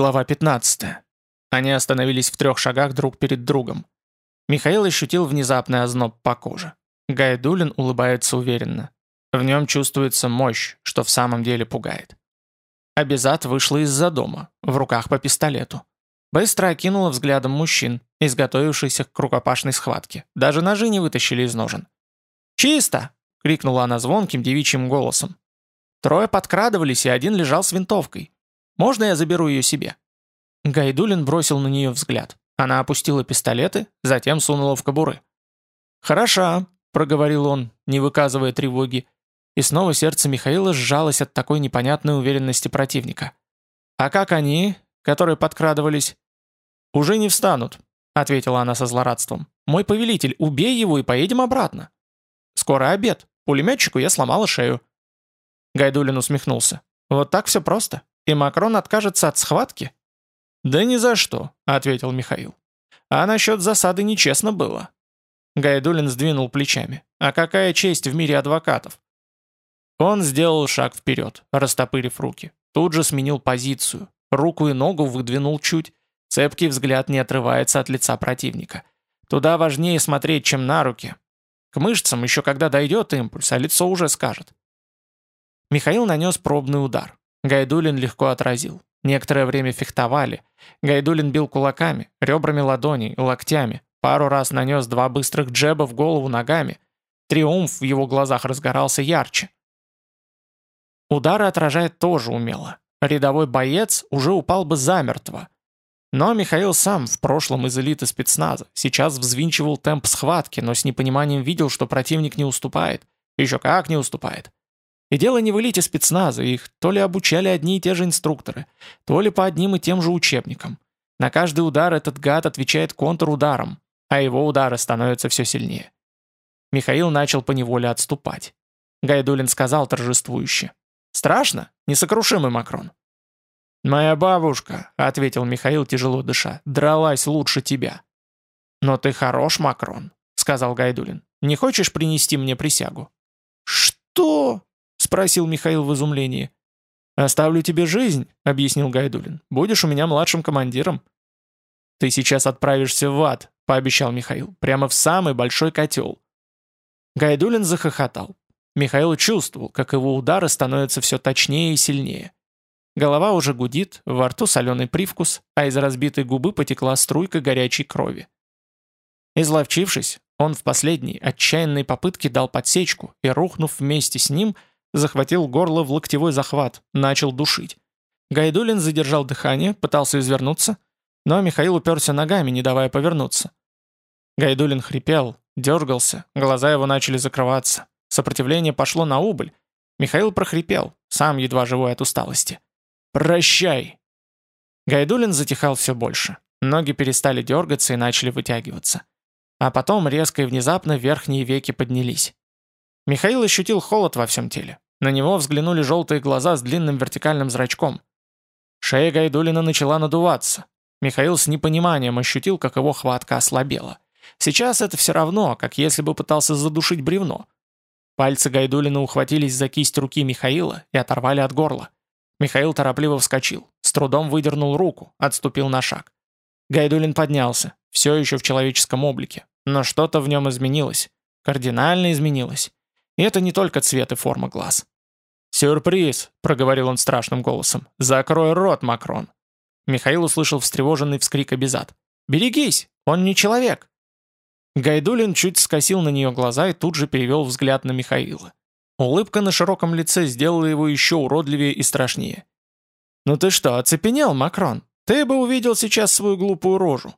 Глава 15. Они остановились в трех шагах друг перед другом. Михаил ощутил внезапный озноб по коже. Гайдулин улыбается уверенно. В нем чувствуется мощь, что в самом деле пугает. Абизат вышла из-за дома, в руках по пистолету. Быстро окинула взглядом мужчин, изготовившихся к рукопашной схватке. Даже ножи не вытащили из ножен. «Чисто!» — крикнула она звонким девичьим голосом. Трое подкрадывались, и один лежал с винтовкой. Можно я заберу ее себе?» Гайдулин бросил на нее взгляд. Она опустила пистолеты, затем сунула в кобуры. «Хороша», — проговорил он, не выказывая тревоги, и снова сердце Михаила сжалось от такой непонятной уверенности противника. «А как они, которые подкрадывались?» «Уже не встанут», — ответила она со злорадством. «Мой повелитель, убей его и поедем обратно». «Скоро обед. Пулеметчику я сломала шею». Гайдулин усмехнулся. «Вот так все просто. И Макрон откажется от схватки? Да ни за что, ответил Михаил. А насчет засады нечестно было. Гайдулин сдвинул плечами. А какая честь в мире адвокатов? Он сделал шаг вперед, растопырив руки. Тут же сменил позицию. Руку и ногу выдвинул чуть. Цепкий взгляд не отрывается от лица противника. Туда важнее смотреть, чем на руки. К мышцам еще когда дойдет импульс, а лицо уже скажет. Михаил нанес пробный удар. Гайдулин легко отразил. Некоторое время фехтовали. Гайдулин бил кулаками, ребрами ладоней, локтями. Пару раз нанес два быстрых джеба в голову ногами. Триумф в его глазах разгорался ярче. Удары отражает тоже умело. Рядовой боец уже упал бы замертво. Но Михаил сам, в прошлом из элиты спецназа, сейчас взвинчивал темп схватки, но с непониманием видел, что противник не уступает. Еще как не уступает. И дело не в элите спецназа, их то ли обучали одни и те же инструкторы, то ли по одним и тем же учебникам. На каждый удар этот гад отвечает контрударом, а его удары становятся все сильнее. Михаил начал поневоле отступать. Гайдулин сказал торжествующе. «Страшно? Несокрушимый Макрон». «Моя бабушка», — ответил Михаил, тяжело дыша, — «дралась лучше тебя». «Но ты хорош, Макрон», — сказал Гайдулин. «Не хочешь принести мне присягу?» «Что?» Спросил Михаил в изумлении. «Оставлю тебе жизнь», — объяснил Гайдулин. «Будешь у меня младшим командиром». «Ты сейчас отправишься в ад», — пообещал Михаил. «Прямо в самый большой котел». Гайдулин захохотал. Михаил чувствовал, как его удары становятся все точнее и сильнее. Голова уже гудит, во рту соленый привкус, а из разбитой губы потекла струйка горячей крови. Изловчившись, он в последней, отчаянной попытке дал подсечку и, рухнув вместе с ним, — захватил горло в локтевой захват, начал душить. Гайдулин задержал дыхание, пытался извернуться, но Михаил уперся ногами, не давая повернуться. Гайдулин хрипел, дергался, глаза его начали закрываться. Сопротивление пошло на убыль. Михаил прохрипел, сам едва живой от усталости. «Прощай!» Гайдулин затихал все больше. Ноги перестали дергаться и начали вытягиваться. А потом резко и внезапно верхние веки поднялись. Михаил ощутил холод во всем теле. На него взглянули желтые глаза с длинным вертикальным зрачком. Шея Гайдулина начала надуваться. Михаил с непониманием ощутил, как его хватка ослабела. Сейчас это все равно, как если бы пытался задушить бревно. Пальцы Гайдулина ухватились за кисть руки Михаила и оторвали от горла. Михаил торопливо вскочил, с трудом выдернул руку, отступил на шаг. Гайдулин поднялся, все еще в человеческом облике, но что-то в нем изменилось, кардинально изменилось. Это не только цвет и форма глаз. «Сюрприз!» — проговорил он страшным голосом. «Закрой рот, Макрон!» Михаил услышал встревоженный вскрик Абизат. «Берегись! Он не человек!» Гайдулин чуть скосил на нее глаза и тут же перевел взгляд на Михаила. Улыбка на широком лице сделала его еще уродливее и страшнее. «Ну ты что, оцепенел, Макрон? Ты бы увидел сейчас свою глупую рожу!»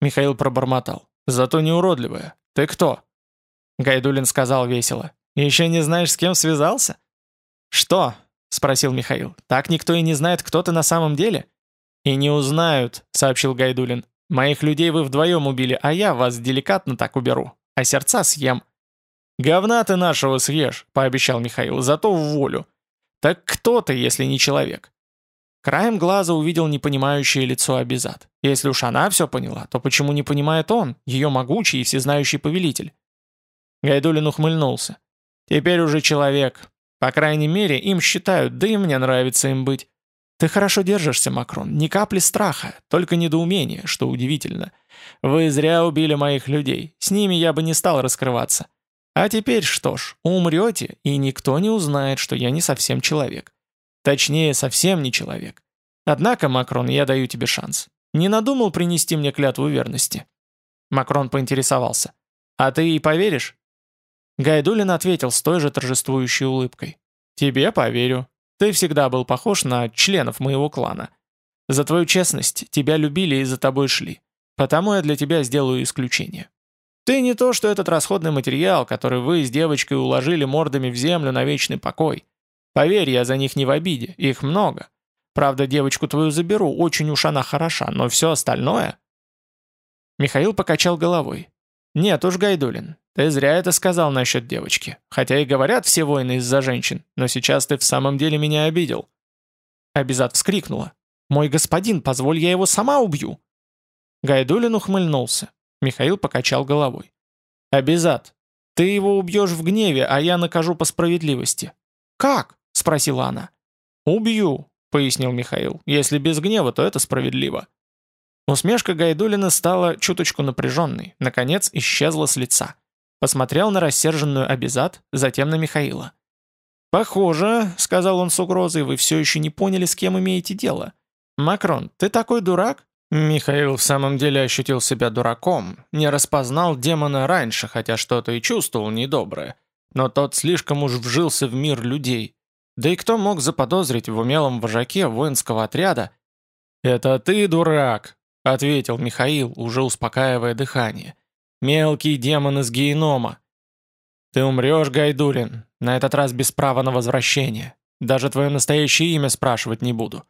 Михаил пробормотал. «Зато не уродливая. Ты кто?» Гайдулин сказал весело. «Еще не знаешь, с кем связался?» «Что?» — спросил Михаил. «Так никто и не знает, кто ты на самом деле?» «И не узнают», — сообщил Гайдулин. «Моих людей вы вдвоем убили, а я вас деликатно так уберу, а сердца съем». «Говна ты нашего съешь», — пообещал Михаил, — «зато в волю». «Так кто ты, если не человек?» Краем глаза увидел непонимающее лицо Абизад. Если уж она все поняла, то почему не понимает он, ее могучий и всезнающий повелитель? Гайдулин ухмыльнулся. «Теперь уже человек. По крайней мере, им считают, да и мне нравится им быть. «Ты хорошо держишься, Макрон, ни капли страха, только недоумение, что удивительно. Вы зря убили моих людей, с ними я бы не стал раскрываться. А теперь что ж, умрете, и никто не узнает, что я не совсем человек. Точнее, совсем не человек. Однако, Макрон, я даю тебе шанс. Не надумал принести мне клятву верности?» Макрон поинтересовался. «А ты и поверишь?» Гайдулин ответил с той же торжествующей улыбкой. «Тебе поверю. Ты всегда был похож на членов моего клана. За твою честность тебя любили и за тобой шли. Потому я для тебя сделаю исключение. Ты не то, что этот расходный материал, который вы с девочкой уложили мордами в землю на вечный покой. Поверь, я за них не в обиде, их много. Правда, девочку твою заберу, очень уж она хороша, но все остальное...» Михаил покачал головой. «Нет уж, Гайдулин, ты зря это сказал насчет девочки. Хотя и говорят все войны из-за женщин, но сейчас ты в самом деле меня обидел». Абизат вскрикнула. «Мой господин, позволь я его сама убью!» Гайдулин ухмыльнулся. Михаил покачал головой. «Абизат, ты его убьешь в гневе, а я накажу по справедливости». «Как?» — спросила она. «Убью», — пояснил Михаил. «Если без гнева, то это справедливо». Усмешка Гайдулина стала чуточку напряженной, наконец исчезла с лица. Посмотрел на рассерженную Абизат, затем на Михаила. «Похоже», — сказал он с угрозой, — «вы все еще не поняли, с кем имеете дело. Макрон, ты такой дурак?» Михаил в самом деле ощутил себя дураком, не распознал демона раньше, хотя что-то и чувствовал недоброе. Но тот слишком уж вжился в мир людей. Да и кто мог заподозрить в умелом вожаке воинского отряда? «Это ты, дурак!» — ответил Михаил, уже успокаивая дыхание. «Мелкий демон из генома!» «Ты умрешь, Гайдулин, на этот раз без права на возвращение. Даже твое настоящее имя спрашивать не буду».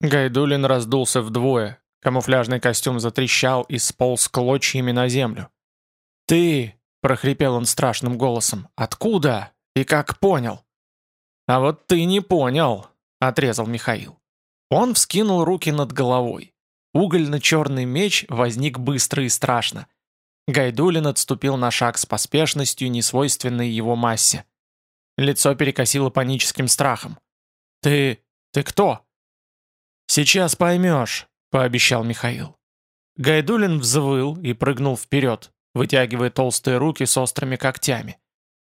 Гайдулин раздулся вдвое, камуфляжный костюм затрещал и сполз клочьями на землю. «Ты!» — прохрипел он страшным голосом. «Откуда? И как понял?» «А вот ты не понял!» — отрезал Михаил. Он вскинул руки над головой. Угольно-черный меч возник быстро и страшно. Гайдулин отступил на шаг с поспешностью, несвойственной его массе. Лицо перекосило паническим страхом. «Ты... ты кто?» «Сейчас поймешь», — пообещал Михаил. Гайдулин взвыл и прыгнул вперед, вытягивая толстые руки с острыми когтями.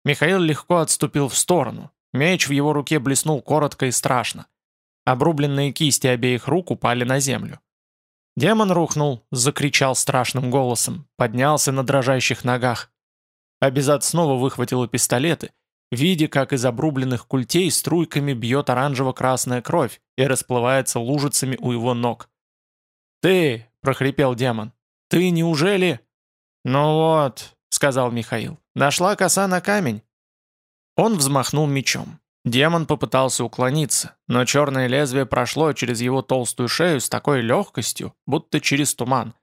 Михаил легко отступил в сторону. Меч в его руке блеснул коротко и страшно. Обрубленные кисти обеих рук упали на землю. Демон рухнул, закричал страшным голосом, поднялся на дрожащих ногах. Абизад снова выхватила пистолеты, видя, как из обрубленных культей струйками бьет оранжево-красная кровь и расплывается лужицами у его ног. «Ты!» — прохрипел демон. «Ты неужели...» «Ну вот», — сказал Михаил, — «нашла коса на камень». Он взмахнул мечом. Демон попытался уклониться, но черное лезвие прошло через его толстую шею с такой легкостью, будто через туман.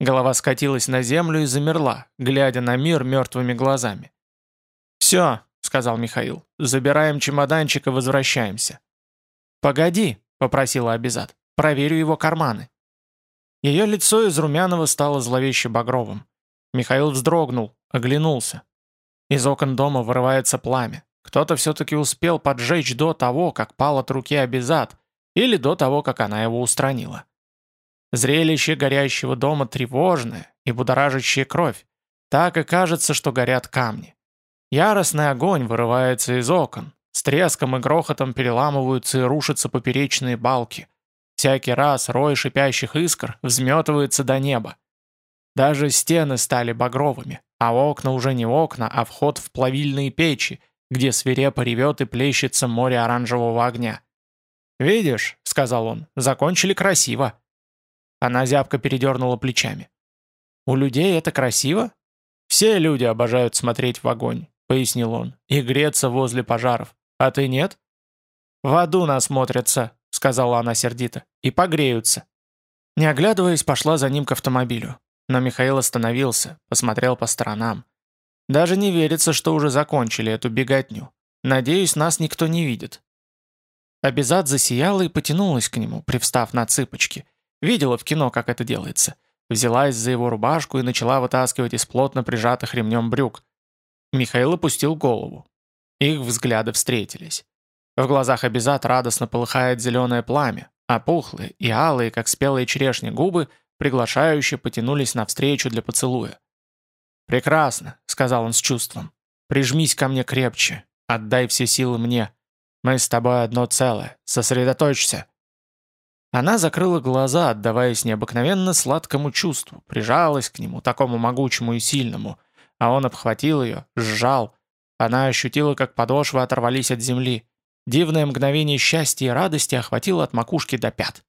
Голова скатилась на землю и замерла, глядя на мир мертвыми глазами. «Все», — сказал Михаил, — «забираем чемоданчик и возвращаемся». «Погоди», — попросила Абизад, — «проверю его карманы». Ее лицо из румяного стало зловеще багровым. Михаил вздрогнул, оглянулся. Из окон дома вырывается пламя. Кто-то все-таки успел поджечь до того, как пал от руки Абизад, или до того, как она его устранила. Зрелище горящего дома тревожное и будоражащее кровь. Так и кажется, что горят камни. Яростный огонь вырывается из окон. С треском и грохотом переламываются и рушатся поперечные балки. Всякий раз рой шипящих искр взметывается до неба. Даже стены стали багровыми, а окна уже не окна, а вход в плавильные печи – где свирепо ревет и плещется море оранжевого огня. «Видишь», — сказал он, — «закончили красиво». Она зябко передернула плечами. «У людей это красиво?» «Все люди обожают смотреть в огонь», — пояснил он, — «и греться возле пожаров. А ты нет?» «В аду насмотрятся», — сказала она сердито, — «и погреются». Не оглядываясь, пошла за ним к автомобилю. Но Михаил остановился, посмотрел по сторонам. Даже не верится, что уже закончили эту беготню. Надеюсь, нас никто не видит». Абизад засияла и потянулась к нему, привстав на цыпочки. Видела в кино, как это делается. Взялась за его рубашку и начала вытаскивать из плотно прижатых ремнем брюк. Михаил опустил голову. Их взгляды встретились. В глазах Абизат радостно полыхает зеленое пламя, а пухлые и алые, как спелые черешни губы, приглашающе потянулись навстречу для поцелуя. «Прекрасно», — сказал он с чувством. «Прижмись ко мне крепче, отдай все силы мне. Мы с тобой одно целое, сосредоточься». Она закрыла глаза, отдаваясь необыкновенно сладкому чувству, прижалась к нему, такому могучему и сильному, а он обхватил ее, сжал. Она ощутила, как подошвы оторвались от земли. Дивное мгновение счастья и радости охватило от макушки до пят.